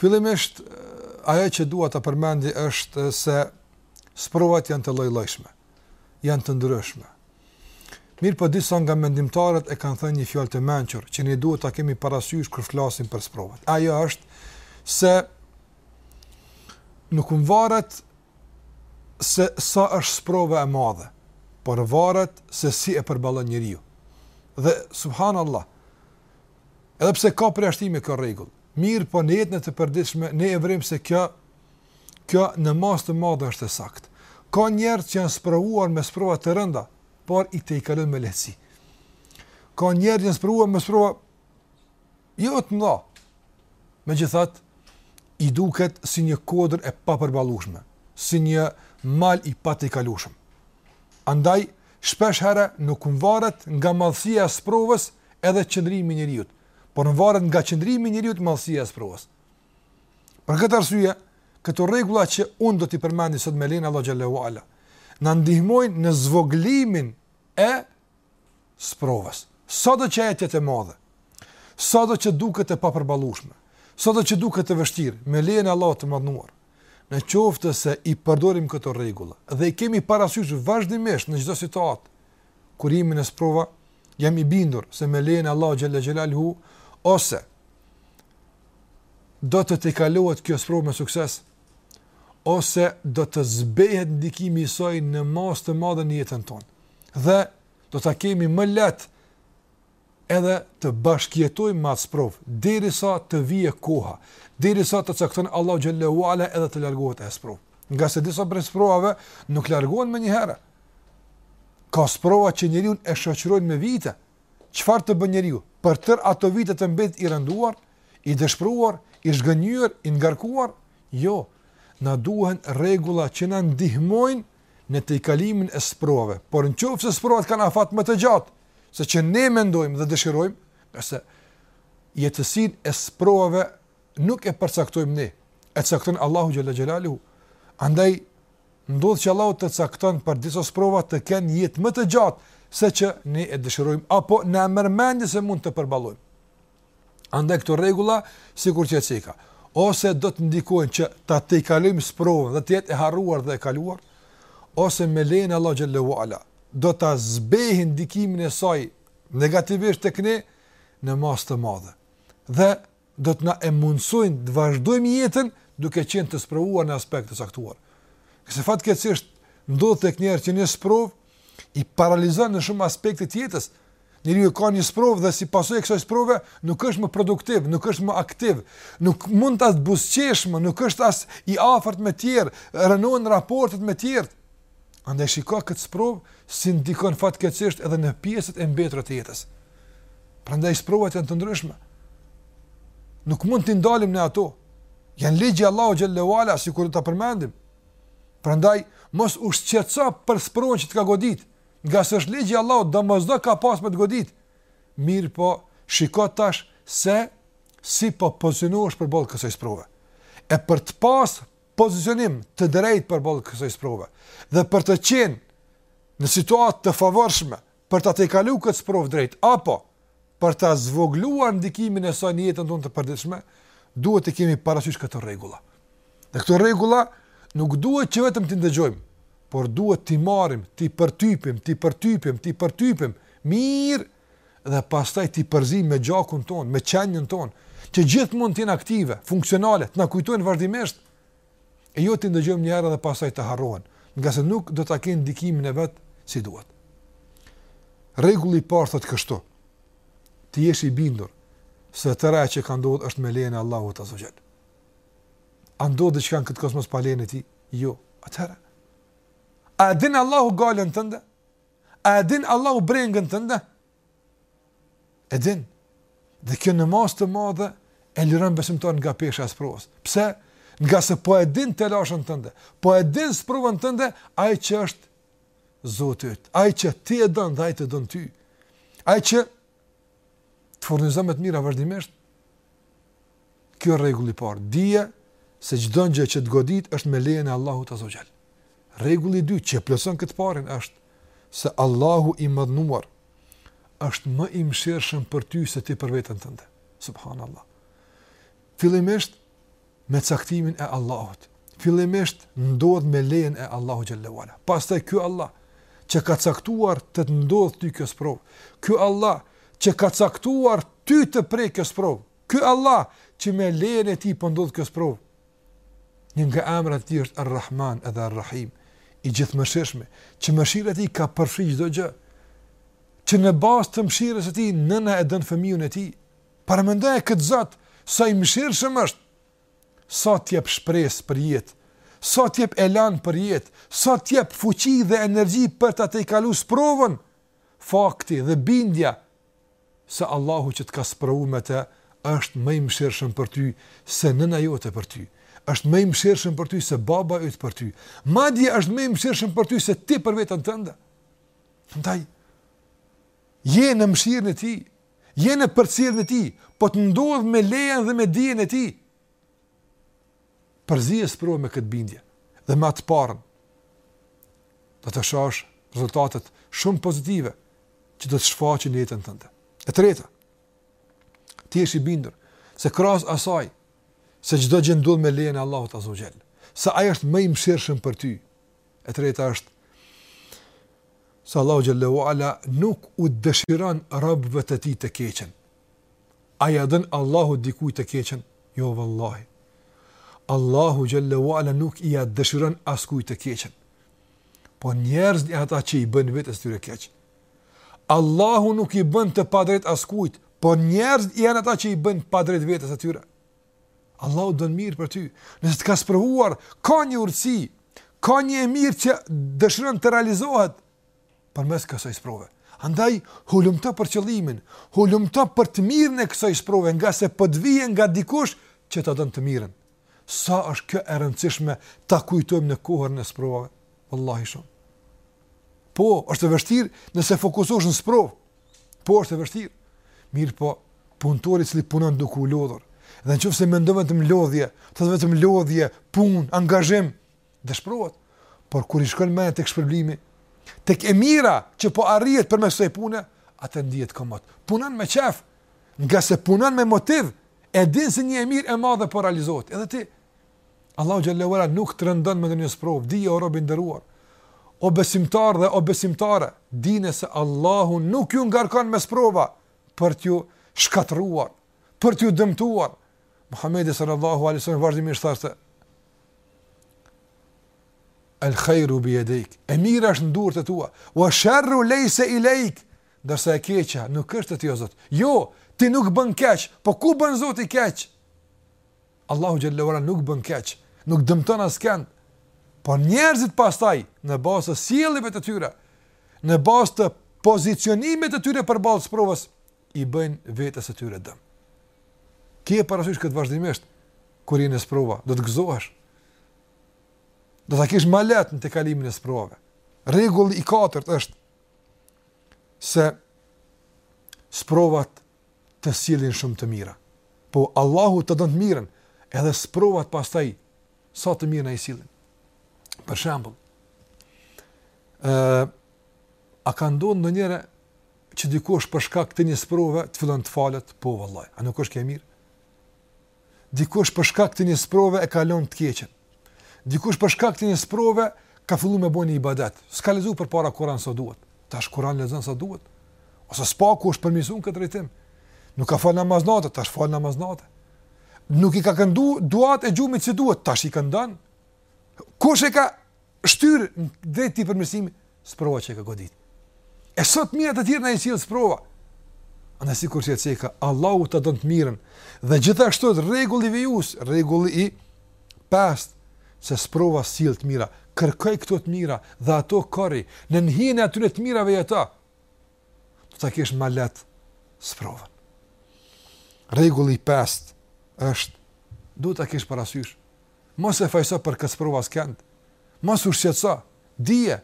Fillimisht, ajo që dua ta përmendi është se sprovat janë të lloj-llojshme, janë të ndryshme. Mirëpo disa nga mendimtarët e kanë thënë një fjallë të mençur, që ne duhet ta kemi parasysh kur flasim për sprovat. Ajo është se nuk më varet se sa është sprova e madhe, por varet se si e përballon njeriu. Dhe subhanallah Edhe pse ka përjashtime kjo rregull, mirëpo në jetën e përditshme ne e vërejmë se kjo kjo në masë të madhe është e saktë. Ka njerëz që janë sprovuar me sprova të rënda, por i tejkalojnë me lehtësi. Ka njerëz që janë sprovuar me sprova jo të mëdha. Megjithatë, i duket si një kodër e papërballueshme, si një mal i patejkalueshëm. Andaj shpeshherë nuk varet nga madhësia e sprovës, edhe qëndrimi i njeriut, por varet nga qëndrimi i njeriut madhësia e sprovës. Për këtë arsye, këto rregulla që unë do t'i përmendi sot me lejen e Allahut Xhelle ue Ala, na ndihmojnë në zvogëlimin e sprovës. Sado që të jetë e madhe, sado që duket e papërballueshme, sado që duket e vështirë, me lejen e Allahut të madhëruar, në qoftë se i përdorim këto rregulla dhe i kemi parasysh vazhdimisht në çdo situatë, kur jemi në sprova, jam i bindur se me lejen e Allahut Xhelle Xhelaluhu, ose do të tejkalohet kjo sprovë me sukses, ose do të zbehet ndikimi i saj në masë të madhe në jetën tonë. Dhe do ta kemi më lehtë edhe të bashkëjetojmë me atë sprovë, derisa të vijë koha, derisa të cakton Allahu xhelle ue ala edhe të largohet ajo sprovë. Ngase disa prej sprovave nuk largohen menjëherë. Ka sprova që njeriun e shoqërojnë me vite. Çfarë të bëjë njeriu? Për tërë ato vite të mbetet i rënduar, i dëshpëruar, i zhgënjyer, i ngarkuar? Jo. Na duhen rregulla që na ndihmojnë në tejkalimin e sprovave, por në qoftë se sprovat kanë afat më të gjatë, seç ne mendojmë dhe dëshirojmë, se jetësinë e sprovave nuk e përcaktojmë ne, e cakton Allahu Xhelle Xhelaluhu, andaj ndodh që Allahu të cakton për disa sprova të kenë jetë më të gjatë, seç ne e dëshirojmë, apo na e merr mendja se mund të përballojmë. Andaj këto rregulla sikur që e ceka, ose do të ndikojnë që ta tejkalojmë sprovën dhe të jetë e harruar dhe e kaluar, ose me lejen e Allahut xhelle ue ala do ta zbehin ndikimin e saj negativisht tek ne në masë të madhe. Dhe do të na e mundësojnë të vazhdojmë jetën duke qenë të sprovuar në aspekt të caktuar. Se fatkeqësisht ndodh tek njerëz që një sprovë i paralelizon në shumë aspekte të jetës. Njeriu ka një sprovë dhe si pasojë e kësaj sprove nuk është më produktiv, nuk është më aktiv, nuk mund as buzëqesh më, nuk është as i afërt me të tjerë, rënohen raportet me të tjerë. Andaj shiko këtë sprovë si ndikon fatkeqësisht edhe në pjesët e mbetura të jetës. Prandaj sprovat janë të ndryshme. Nuk mund t'i ndalim në ato. Janë ligje Allahu xhel-le ue ala sikur do t'përmendim. Prandaj mos u shqetëso për sprovën që të ka godit, ngase është ligji i Allahut, domosdo ka pas me të godit. Mirëpo, shiko tash se si po pozicionohesh përballë kësaj sprove. E për të pas pozicionim të drejtë përballë kësaj sprove dhe për të qenë në situatë të favorshme Për ta tejkalu këtë sprovë drejt apo për ta zvogëluar ndikimin e saj në jetën tonë të përditshme, duhet t'i kemi parasysh këto rregulla. Dhe këto rregulla nuk duhet që vetëm t'i ndëgjojmë, por duhet t'i marrim, t'i përtypim, t'i përtypim, t'i përtypim mirë dhe pastaj t'i përzijmë me gjakun tonë, me qenien tonë, që gjithmonë të jenë aktive, funksionale, të na kujtojnë vazhdimisht e jo t'i ndëgjojmë një herë dhe pastaj të harrohen, ngase nuk do ta kenë ndikimin e vet si duhet. Rregulli i parë thotë kështu: Të jesh i bindur se tëra që ka ndodhur është me lejen e Allahut azze ue xhel. A ndodh diçka në këtë kosmos pa lejen e tij? Jo. Atëherë a e din Allahu gajlën tënde? A e din Allahu brengën tënde? E din. Dhe kjo në masë të madhe e liron besimtarin nga pesha e sprovës. Pse? Ngase po e din telashen tënde, po e din sprovën tënde, ai që është Zoti yt, ai që ti e don dhe ai të don ty, ai që të furnizon me të mira vazhdimisht, Kjo rregulli i parë, dije se çdo gjë që të godit është me lejen e Allahut azze ue xhel. Rregulli i dytë që plotëson këtë parin është se Allahu i madhnuar është më i mëshirshëm për ty se ti për veten tënde. Subhanallah. Fillimisht me caktimin e Allahut. Fillimisht ndodh me lejen e Allahut xhel-le ue ala. Pastaj ky Allah që ka caktuar të të ndodhë ty kjo sprovë. Ky Allah që ka caktuar ty të prek kjo sprovë. Ky Allah që me lejen e Tij po ndodh kjo sprovë, një nga emrat e Tij është Ar-Rahman edhe Ar-Rahim, i gjithëmëshirshmi, që mëshira e Tij ka përfshi çdo gjë, që në bazë të mëshirës së Tij nëna e don fëmijën e Tij. Paramendoje këtë Zot, sa i mëshirshëm është, sa të jep shpresë për jetë, sa të jep elan për jetë, sa të jep fuqi dhe energji për ta tejkalu sprovën. Fakti dhe bindja se Allahu që të ka sprovu me të është më i mëshirshëm për ty se nëna jote për ty, është më i mëshirshëm për ty se baba yt për ty, madje është më i mëshirshëm për ty se ti për veten tënde. Prandaj je në mëshirën e tij, je në përcjelljen e tij, po të ndodh me lejen dhe me dijen e tij. Përzije sprovën me këtë bindje dhe me atë të parën. Do të shohësh rezultatet shumë pozitive që do të shfaqen në jetën tënde. E treta, ti je i bindur se krahas asaj se çdo gjë ndodh me lejen e Allahut azza wa jall, se ai është më i mëshirshëm për ty. E treta është se Allahu xhalla wala nuk u dëshiron robëve të tij të keqen. A ja don Allahu dikujt të keqen? Jo vallahi. Allahu xhalla wala nuk ia dëshiron askujt të keqen. Po njerëzit janë ata që i bëjnë vetes së tyre keq. Allahu nuk i bën të padrejt askujt, po njerëzit janë ata që i bëjnë padrejt vetes së tyre. Allahu don mirë për ty. Nëse të ka sprovuar, ka një urtësi, ka një të mirë që dëshiron të realizohet, përmes kësaj sprove. Andaj, hulumto për qëllimin, hulumto për të mirën e kësaj sprove, ngase po të vjen nga dikush që ta don të mirën. Sa është kjo e rëndësishme ta kujtojmë në kohën e sprovave? Wallahi shumë. Po, është e vështirë nëse fokusohesh në sprovë. Po, është e vështirë. Mirëpo, punëtori i cili punon duke u lodhur, dhe në qoftë se mendon vetëm lodhje, thotë vetëm lodhje, punë, angazhim, Dëshpërohet. Por kur i shkon mendja tek shpërblimi, tek e mira që po arrihet përmes kësaj pune, atëherë ndihet komod. Punon me qejf, ngase punon me motiv, e din se një e mirë e madhe po realizohet. Edhe ti Allahu xhalla wala nuk të rëndon me ndonjë sprovë, dije o rob i nderuar. O besimtar dhe o besimtare, dijeni se Allahu nuk ju ngarkon me sprova për t'ju shkatërruar, për t'ju dëmtuar. Muhamedi sallallahu alaihi wasallam vazhdimisht thoshte: El khejru bi jedejk, e mira është në duart e tua, wa shërru lejse ilejk, ndërsa e keqa, nuk është te ti, o Zot. Jo, ti nuk bën keq, po ku bën Zoti keq? Allahu xhalla wala nuk bën keq, nuk dëmton askënd, po njerëzit pastaj, në bazë të sjelljeve të tyre, në bazë të pozicionimit të tyre përballë sprovës, i bëjnë vetes së tyre dëm. Kije parasysh këtë vazhdimisht, kur je në sprova, do të gëzohesh. Do ta kesh ma lehtë në tejkalimin e sprovave. Rregulli i katërt është se sprovat të sjellin shumë të mira. Po, Allahu ta don të mirën, edhe sprovat pastaj, sa të mira na i sjellin. Për shembull, a ka ndodhë ndonjëherë që dikush për shkak të një sprove të fillon të falet, po vëllai, a nuk është kjo e mirë? Dikush për shkak të një sprove e ka lënë të keqen. Dikush për shkak të një sprove ka filluar me bë ibadet. S'ka lexuar përpara Kur'an sa duhet. Tash Kur'an lexon sa duhet. Ose së paku është përmirësuar n'këtë drejtim. Nuk ka fal namaz natë, tash fal namaz natë. Nuk i ka këndu duat e gjumit si duhet, tash i këndon. Kush e ka shtyrë drejt këtij përmirësimi, sprova që e ka godit. E sa të mira të tjera na i sjell sprova. Andaj sikur që e ceka, Allahu ta don të mirën. Dhe gjithashtu rregulli vijus, rregulli i pestë se sprova sjell të mira, kërkoj këto të mira dhe ato korri, në hijen e atyre të mirave jeto. Do ta kesh më lehtë sprovën. Rregulli i pestë është do ta kesh parasysh Mos e fajëso për këtë sprovë askënd. Mos u shqetëso. Dije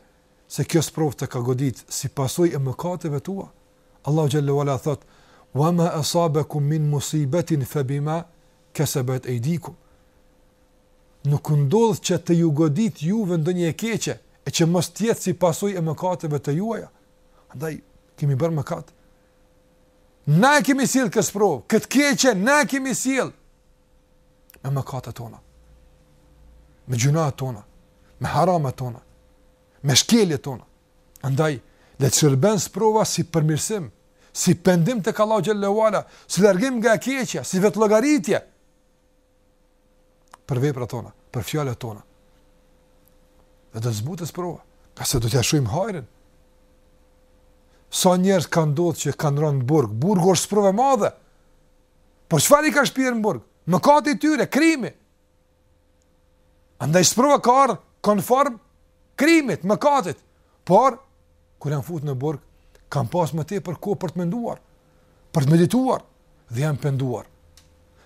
se kjo sprovë të ka goditë si pasojë e mëkateve tua. Allahu xhallahu ala thot: "Wa ma asabakum min musibatin fa bima kasabat aydikum." Nuk u ndodh që të ju godet juve ndonjë e keqe, e që mos të jetë si pasojë e mëkateve të juaja. Andaj kemi bërë mëkat. Na e kemi sjellë këtë sprovë, këtë të keqe, na e kemi sjellë me mëkatet tona, me gjunahet tona, me haramet tona, me shkeljet tona. Andaj, le të shërben sprova si përmirësim, si pendim tek Allahu xhelle ue ala, si largim nga e keqja, si vetëllogaritje. për veprat tona, për fjalët tona. Dhe do të zbutet sprova, ose do t'ia shohim hajrin. Sa njerëz ka ndodhë që kanë rënë në burg, burgu është sprovë e madhe, por çfarë i ka shpjerë në burg? Mëkati i tyre, krimi. Andaj sprova ka ardhë konform krimit, mëkatit. Por, kur janë futë në burg, kanë pasë më tepër kohë për të menduar, për të medituar dhe janë penduar.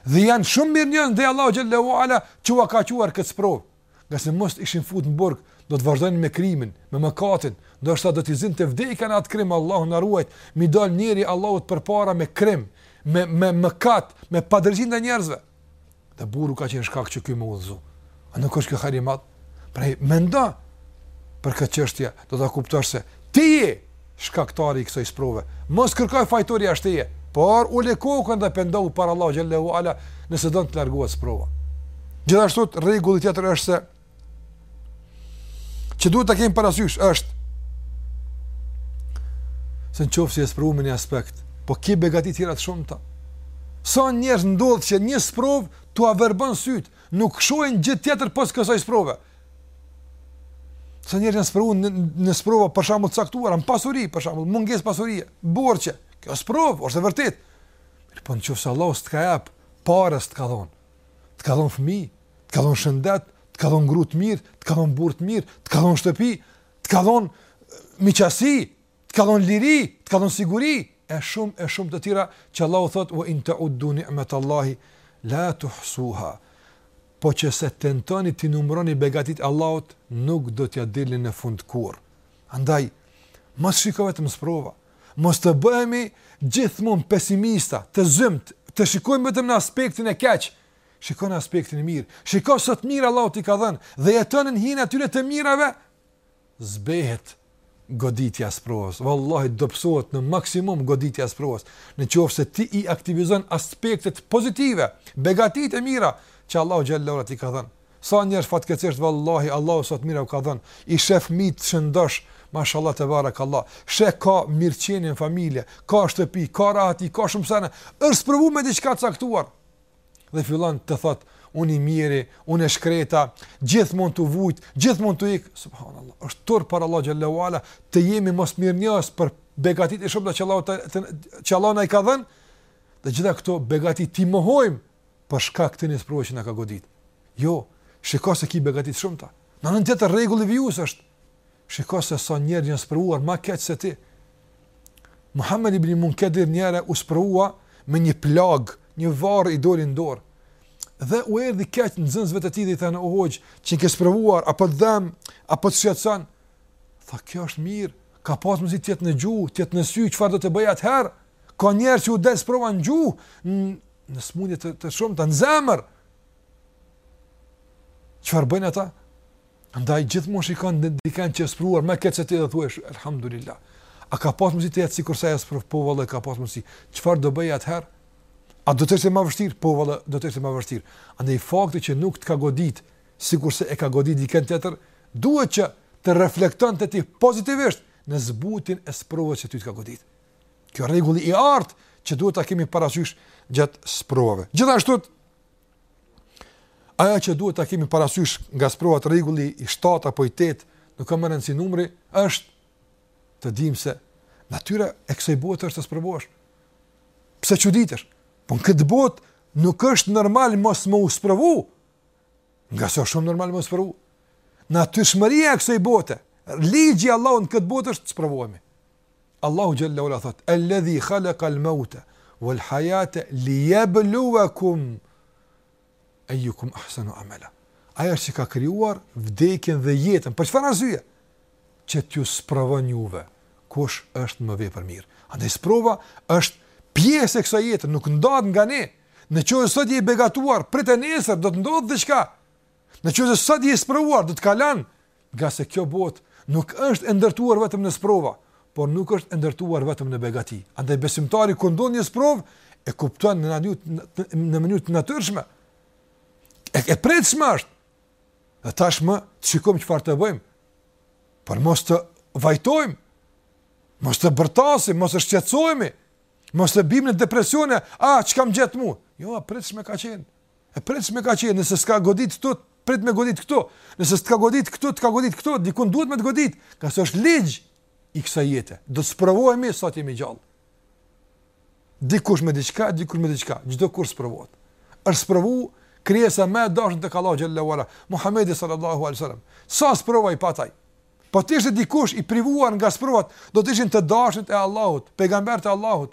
Dhe janë shumë mirënjohës ndaj Allahut xhelle ue ala që ua ka çuar këtë sprovë. Ngase mos të ishin fut në burg, do të vazhdonin me krimin, me mëkatin, ndoshta do t'i zinte vdekja në atë krim, Allahu na ruajt, mi dal njeri Allahut përpara me krim, me, me mëkat, me padrejtësi ndaj njerëzve. Dhe burgu ka qenë shkak që ky me u udhëzu. A nuk është kjo hajr i madh? Pra mendo për këtë çështje, do ta kuptosh se ti je shkaktari i kësaj sprove. Mos kërko fajtor jashtë teje, por ule kokën dhe pendohu para Allahut xhelle ue ala nëse don të largohet sprova. Gjithashtu rregulli tjetër është se që duhet të kemi parasysh është se në qoftë se je sprovu me një aspekt po ki begati tjera të shumta sa njerëz ndodh që një sprovë t'jua verbon sytë nuk shohin gjë tjetër pos kësaj sprove sa njerëz janë sprovu në, në sprova për shembull të caktuara në pasuri për shembull mungesë pasurie borxhe kjo sprovë është e vërtetë po në qoftë se Allahu s'të ka jap para të ka dhonë të ka dhonë fëmijë Të ka dhonë shëndet, të ka dhonë grua të mirë, të ka dhonë burrë të mirë, të ka dhonë shtëpi, të ka dhonë miqësi, të ka dhonë liri, të ka dhonë siguri e shumë e shumë të tjera që Allahu thotë wa in ta'uddu ni'matallahi la tuhsuha. Po që se tentoni t'i numroni begatitë e Allahut, nuk do t'ja dilni në fund kurrë. Andaj, mos shiko vetëm sprova, mos të bëhemi gjithmonë pesimista, të zymtë, të shikojmë vetëm në aspektin e keq, Shiko në aspektin e mirë. Shiko sa të mira Allahu t'i ka dhënë dhe jeto në hijen e atyre të mirave. Zbehet goditja e sprovës. Vallahi dobësohet në maksimum goditja e sprovës. Në qoftë se ti i aktivizon aspektet pozitive, begatitë e mira që Allahu xhelle ue ala t'i ka dhënë. Sa njerëz fatkeqësisht vallahi Allahu sa të mira u ka dhënë. I shef fëmijt shëndosh, mashallah tebarekallah. Sheh ka mirëqenie në familje, ka shtëpi, ka rahati, ka shumë sene. Është sprovu me diçka të caktuar. dhe fillon të thotë unë i mjeri, unë e shkreta, gjithmonë tu vujt, gjithmonë tu ikë, subhanallah, është turp para Allahut xhelle ue ala, të jemi mosmirënjohës për begatitë e shumta që Allahu na i ka dhënë, dhe gjitha këto begati t'i mohojmë për shkak të një sprove që na ka godit. Jo, shiko se ki begati të shumta. Një tjetër rregull i vijues është, Shiko se sa njerëz janë sprovuar më keq se ti. Muhammed ibn Munkadir njëherë u sprovua me një plagë, një varrë i doli në dorë. Dhe u erdhi keq nxënësve të tij dhe i thanë o hoxhë, qenke sprovuar apo të dhemb, apo të shqetëson? Tha kjo është mirë, ka pas mundësi të jetë në gjuhë, të jetë në sy, çfarë do të bëj atëherë? Ka njerëz që u del sprova në gjuhë, në smundje të, të shumta në zemër. Çfarë bëjnë ata? Andaj gjithmonë shikon dikën që është sprovuar më keq se ti dhe thuaj elhamdulillah. A ka pas mundësi të jetë sikurse ai i sprovuar, po vallahi ka pas mundësi. Çfarë do bëj atëherë? A do të ishte më vështirë? Po vallahi do të ishte më vështirë. Andaj fakti që nuk të ka godit sikurse e ka godit dikën tjetër, duhet që të reflekton te ti pozitivisht në zbutjen e sprovës që ty të ka godit. Ky rregull i artë që duhet ta kemi parasysh gjatë sprovave. Gjithashtu Ajo që duhet ta kemi parasysh nga sprovat rregulli i 7 apo i 8, nuk ka më rëndësi numri, është të dimë se natyra e kësoj bote është të sprovohesh. Pse çuditesh? Po në këtë botë nuk është normal mos me u sprovu, ngase është shumë normal me u sprovu. Natyrshmëria e kësoj bote, ligji i Allahut në këtë botë është të sprovohemi. Allahu xhelle ue ala thot: "Alladhi khalaqa al-mauta wal-hayata liyabluwakum ayyukum ahsanu amala." Ai është që ka krijuar vdekjen dhe jetën. Për çfarë arsye? Që t'ju sprovojë juve kush është më vepërmirë. Andaj sprova është pjesë e kësaj jete, nuk ndahet nga ne. Në qoftë se sot je i begatuar, prite nesër do të ndodhë diçka. Në qoftë se sot je i sprovuar, do të kalojë Ngase kjo botë nuk është e ndërtuar vetëm në sprova, por nuk është e ndërtuar vetëm në begati. Andaj besimtari kur ndodh një sprovë, e kupton në mënyrë në mënyrë të natyrshme. E e pritshme është. Dhe tashmë shikojmë çfarë të bëjmë. Por mos të vajtojmë. Mos të bërtasim, mos të shqetësohemi. Mos të bimë në depresione, a ah, çka më gjeti mua? Jo, e pritshme ka qenë. E pritshme ka qenë, nëse s'ka godit këtu, pret me godit këtu. Nëse s'ka godit këtu, t'ka godit këtu, dikun duhet me të godit, ngase është ligj i kësaj jete. Do të sprovohemi sa të jemi gjallë. Dikush me diçka, dikush me diçka, çdokush sprovohet. është sprovu kriesa më e dashun tek Allahu xhelle ue ala, Muhammedi sallallahu alejhi ue selem. Sa sprova i pat ai? Po të ishte dikush i privuar nga sprovat, do të ishin të dashtit e Allahut, pejgamberët e Allahut,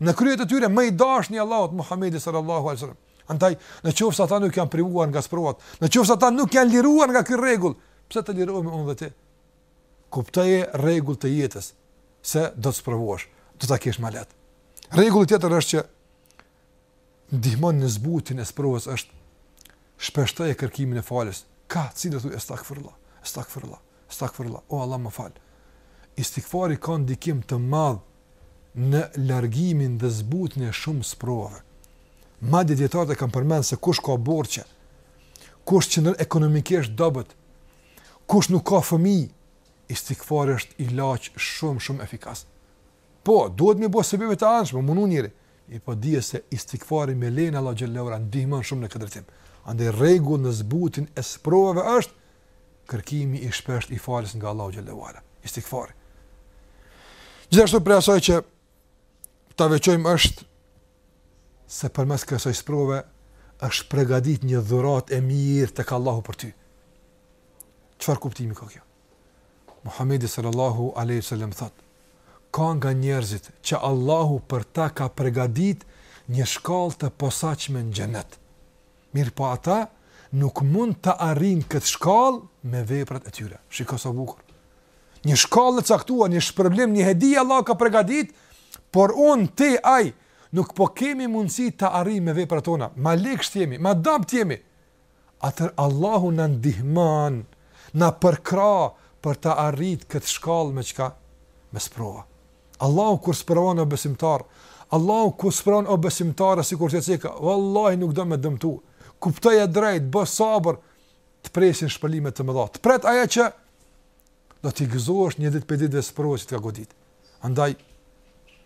Në krye të tyre më i dashni i Allahut Muhamedi sallallahu alaihi wasallam. Andaj, në qoftë se ata nuk janë privuar nga sprovat, në qoftë se ata nuk janë liruar nga ky rregull, pse të lirohemi unë dhe ti? Kuptoje rregull të jetës se do të sprovohesh, do ta kesh më lehtë. Rregulli tjetër është që ndihmon në zbutjen e sprovës është, shpeshtoje kërkimin e faljes, ka të cilën thuaj estagfirullah, estagfirullah, estagfirullah, o Allah më fal. Istigfari ka ndikim të madh në largimin dhe zbutjen e shumë sprovave. Madje dietarët e kanë përmend se kush ka borxhe, kush qëndron ekonomikisht dobët, kush nuk ka fëmijë, istigfari është ilaç shumë shumë efikas. Po, duhet me bo sebebe të anshme, mundu njeri. E po dije se istigfari me lejen e Allahut xhelle ue ala ndihmon shumë në këtë drejtim. Andaj rregull në zbutjen e sprovave është kërkimi i shpesht i faljes nga Allahu xhelle ue ala. Istigfari. Gjithashtu prej asaj që ta veçojmë është se përmes kësaj sprove është përgatit një dhuratë e mirë tek Allahu për ty. Çfarë kuptimi ka kjo? Muhamedi sallallahu alejhi wasallam thotë, ka nga njerëzit që Allahu për ta ka përgatitur një shkallë të posaçme në xhenet. Mirpo ata nuk mund ta arrijnë këtë shkallë me veprat e tyre. Shiko sa bukur. Një shkallë e caktuar, një shpërblim, një hedi Allahu ka përgatitur, por unë ti ai nuk po kemi mundësi ta arrijmë me veprat tona. Ma ligsht jemi, ma dobt jemi. atëherë Allahu na ndihmon, na përkrah për ta arritë këtë shkallë me çka? Me sprova. Allahu kur sprovon o besimtar, Allahu kur sprovon o besimtare sikur t'ceka, vallahi nuk do me dëmtu. Kuptoje drejt, bë sabër, të presin shpërblime të mëdha. Të pret ajo që do t'i gëzohesh një ditë prej ditëve sprova që të ka godit. Andaj,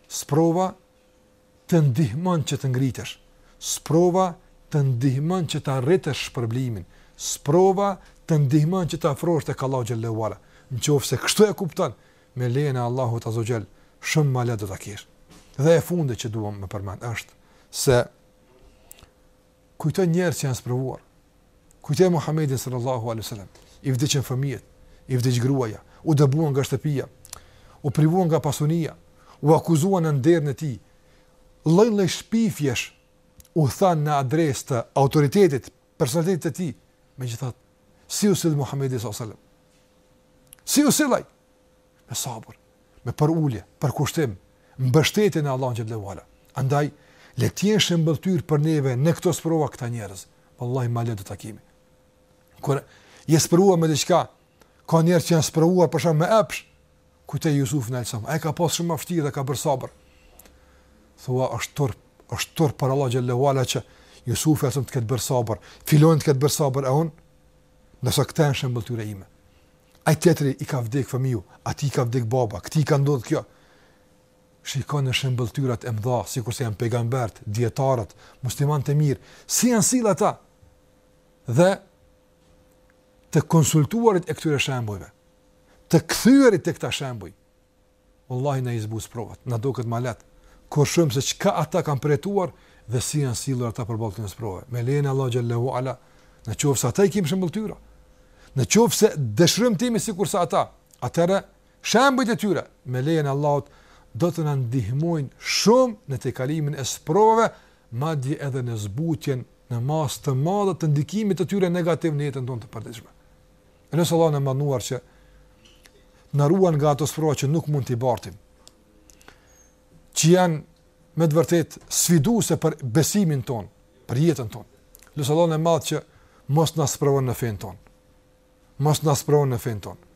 sprova të ndihmon që të ngritesh, sprova të ndihmon që ta rritësh shpërblimin, sprova të ndihmon që të afrohesh tek Allahu xhallahu ala. Në qoftë se kështu e kupton, me lejen e Allahut azza xhel, shumë më lehtë do ta kesh. Dhe e fundit që dua me përmend është se Kujtoj njerëz që janë sprovuar. Kujtoj Muhamedin sallallahu alaihi wasallam. I vdiqën fëmijët, i vdiq gruaja, u dëbuan nga shtëpia, u privuan nga pasunia, u akuzua në nderin e tij. Lloj-lloj shpifjesh u thanë në adresë të autoritetit, personalitetit të tij. Megjithatë, si u sill Muhamedi sallallahu alaihi wasallam? Si u sill ai? Me sabër, me përulje, përkushtim, mbështetje në Allahun xhelalu ala. Andaj le të jenë shembulltyr për neve në këto sprova këta njerëz. Wallahi ma le do ta kemi. Kur je sprovu me diçka, ka njerëz që janë sprovu për shembull me epsh. Kujto Jusufin alejhi selam, ai ka pas shumë ma vështirë dhe ka bërë sabër. Thuaj është turp, është turp para Allahut xhelalu ala që Jusufi të ketë bërë sabër. Filani të ketë bërë sabër e unë. Nëse këta janë shembulltyra ime. Ai tjetri i ka vdek fëmiu, atij i ka vdek baba, këtij i ka ndodh kjo. Shikon në shembëlltyrat e mëdha, sikur se janë pejgamberët, dijetarët, muslimanët e mirë, si janë sillë ata, dhe të konsultuarit e këtyre shembujve, të kthyerit te këta shembuj, Wallahi na i zbut sprovat, na duket ma leht, kur shohim se çka ata kanë përjetuar dhe si janë sillur ata përballë këtyre sprovave. Me lejen e Allahu xhallahu ala, në qoftë se ata i kemi shembëlltyra, në qoftë se dëshirojmë të jemi sikurse ata, atëherë shembujt e tyre me lejen e Allahut do të na ndihmojnë shumë në tejkalimin e sprovave, madje edhe në zbutjen në masë të madhe të ndikimit të tyre negativ në jetën tonë të përditshme. Lus Allahun e madhnuar që të na ruan nga ato sprova që nuk mund t'i bartim, që janë me të vërtetë sfiduese për besimin tonë, për jetën tonë. Lus Allahun e madh që mos na sprovon në fenë tonë. Mos na sprovon në fenë tonë.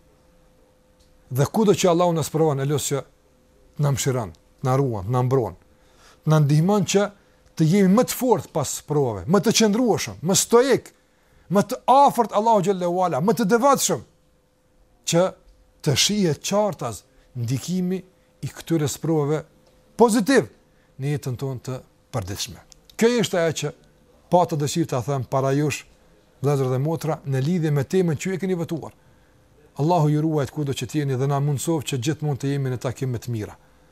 Dhe kudo që Allahu na sprovon e lus që na mëshiron, na ruan, na mbron, na ndihmon që të jemi më të fortë pas sprovave, më të qëndrueshëm, më stoik më të afërt Allahu xhel-le ve ala, më të devotshëm që të shihet qartazi ndikimi i këtyre sprovave pozitiv në jetën tonë të përditshme. Kjo është ajo që pata dëshirë ta them para jush, vëllezër dhe motra, në lidhje me temën që ju e keni votuar. Allahu ju ruajtë kudo që të jeni dhe na mundësoftë që gjithmonë të jemi në takime të mira.